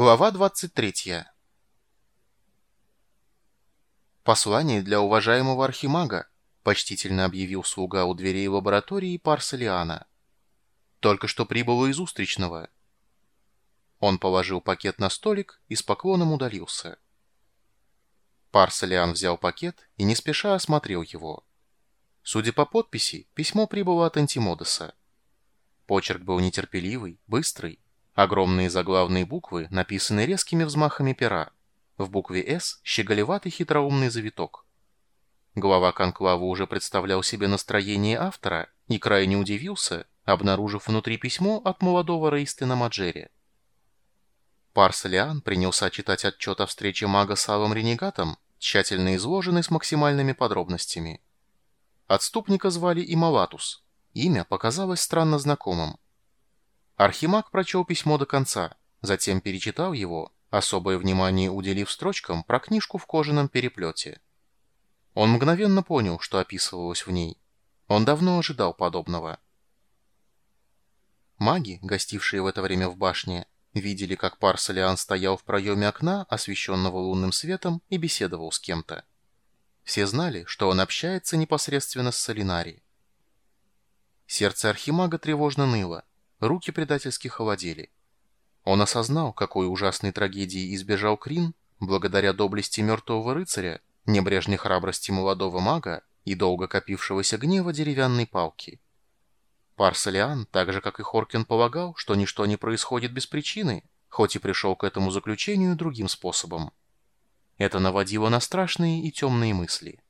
Глава 23. «Послание для уважаемого архимага», — почтительно объявил слуга у дверей лаборатории Парсалиана. «Только что прибыло из Устричного». Он положил пакет на столик и с поклоном удалился. Парсалиан взял пакет и не спеша осмотрел его. Судя по подписи, письмо прибыло от Антимодеса. Почерк был нетерпеливый, быстрый, Огромные заглавные буквы написаны резкими взмахами пера. В букве «С» щеголеватый хитроумный завиток. Глава конклава уже представлял себе настроение автора и крайне удивился, обнаружив внутри письмо от молодого Рейстена Маджери. Парсалиан принялся читать отчет о встрече мага с Алым Ренегатом, тщательно изложенный с максимальными подробностями. Отступника звали Ималатус. Имя показалось странно знакомым. Архимаг прочел письмо до конца, затем перечитал его, особое внимание уделив строчкам про книжку в кожаном переплете. Он мгновенно понял, что описывалось в ней. Он давно ожидал подобного. Маги, гостившие в это время в башне, видели, как Парсалиан стоял в проеме окна, освещенного лунным светом, и беседовал с кем-то. Все знали, что он общается непосредственно с Солинари. Сердце Архимага тревожно ныло. Руки предательски холодели. Он осознал, какой ужасной трагедии избежал Крин, благодаря доблести мертвого рыцаря, небрежной храбрости молодого мага и долго копившегося гнева деревянной палки. Парсалиан, так же как и Хоркин, полагал, что ничто не происходит без причины, хоть и пришел к этому заключению другим способом. Это наводило на страшные и темные мысли.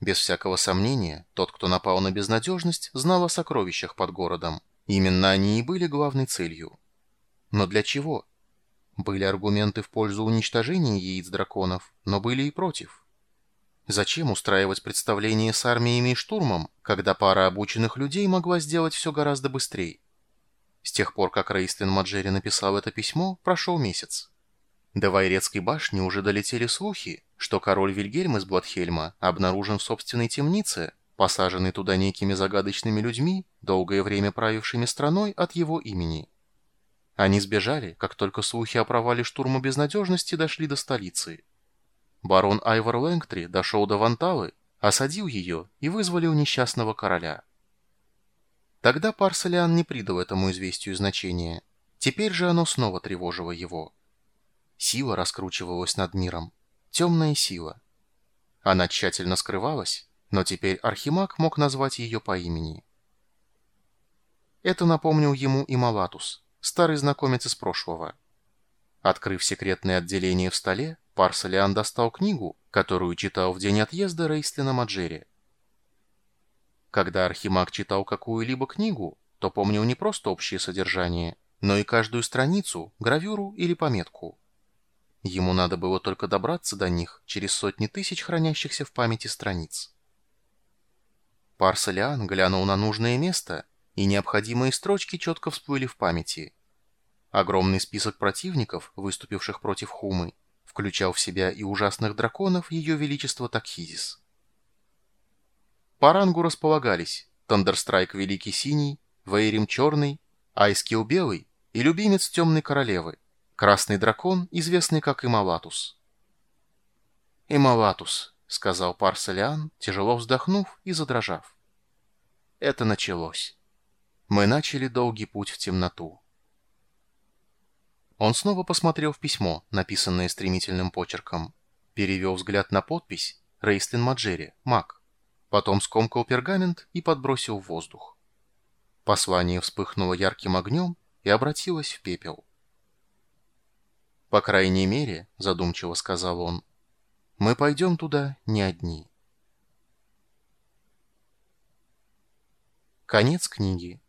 Без всякого сомнения, тот, кто напал на безнадежность, знал о сокровищах под городом. Именно они и были главной целью. Но для чего? Были аргументы в пользу уничтожения яиц драконов, но были и против. Зачем устраивать представление с армиями и штурмом, когда пара обученных людей могла сделать все гораздо быстрее? С тех пор, как Рейстлин Маджери написал это письмо, прошел месяц. До Вайрецкой башни уже долетели слухи, что король Вильгельм из Бладхельма обнаружен в собственной темнице, посаженный туда некими загадочными людьми, долгое время правившими страной от его имени. Они сбежали, как только слухи о провале штурма безнадежности дошли до столицы. Барон Айвор Лэнгтри дошел до Ванталы, осадил ее и вызволил несчастного короля. Тогда Парселиан не придал этому известию значения. Теперь же оно снова тревожило его. Сила раскручивалась над миром. Темная сила. Она тщательно скрывалась, но теперь Архимаг мог назвать ее по имени. Это напомнил ему и Малатус, старый знакомец из прошлого. Открыв секретное отделение в столе, Парсалиан достал книгу, которую читал в день отъезда Рейстлина Маджери. Когда Архимаг читал какую-либо книгу, то помнил не просто общее содержание, но и каждую страницу, гравюру или пометку. Ему надо было только добраться до них через сотни тысяч хранящихся в памяти страниц. Парсалиан глянул на нужное место, и необходимые строчки четко всплыли в памяти. Огромный список противников, выступивших против Хумы, включал в себя и ужасных драконов Ее Величества Такхизис. По рангу располагались Тандерстрайк Великий Синий, Вейрим Черный, Айскил Белый и Любимец Темной Королевы, Красный дракон, известный как Ималатус. «Ималатус», — сказал Парсалиан, тяжело вздохнув и задрожав. «Это началось. Мы начали долгий путь в темноту». Он снова посмотрел в письмо, написанное стремительным почерком. Перевел взгляд на подпись «Рейстлин Маджери, маг». Потом скомкал пергамент и подбросил в воздух. Послание вспыхнуло ярким огнем и обратилось в пепел. «По крайней мере», — задумчиво сказал он, — «мы пойдем туда не одни». Конец книги.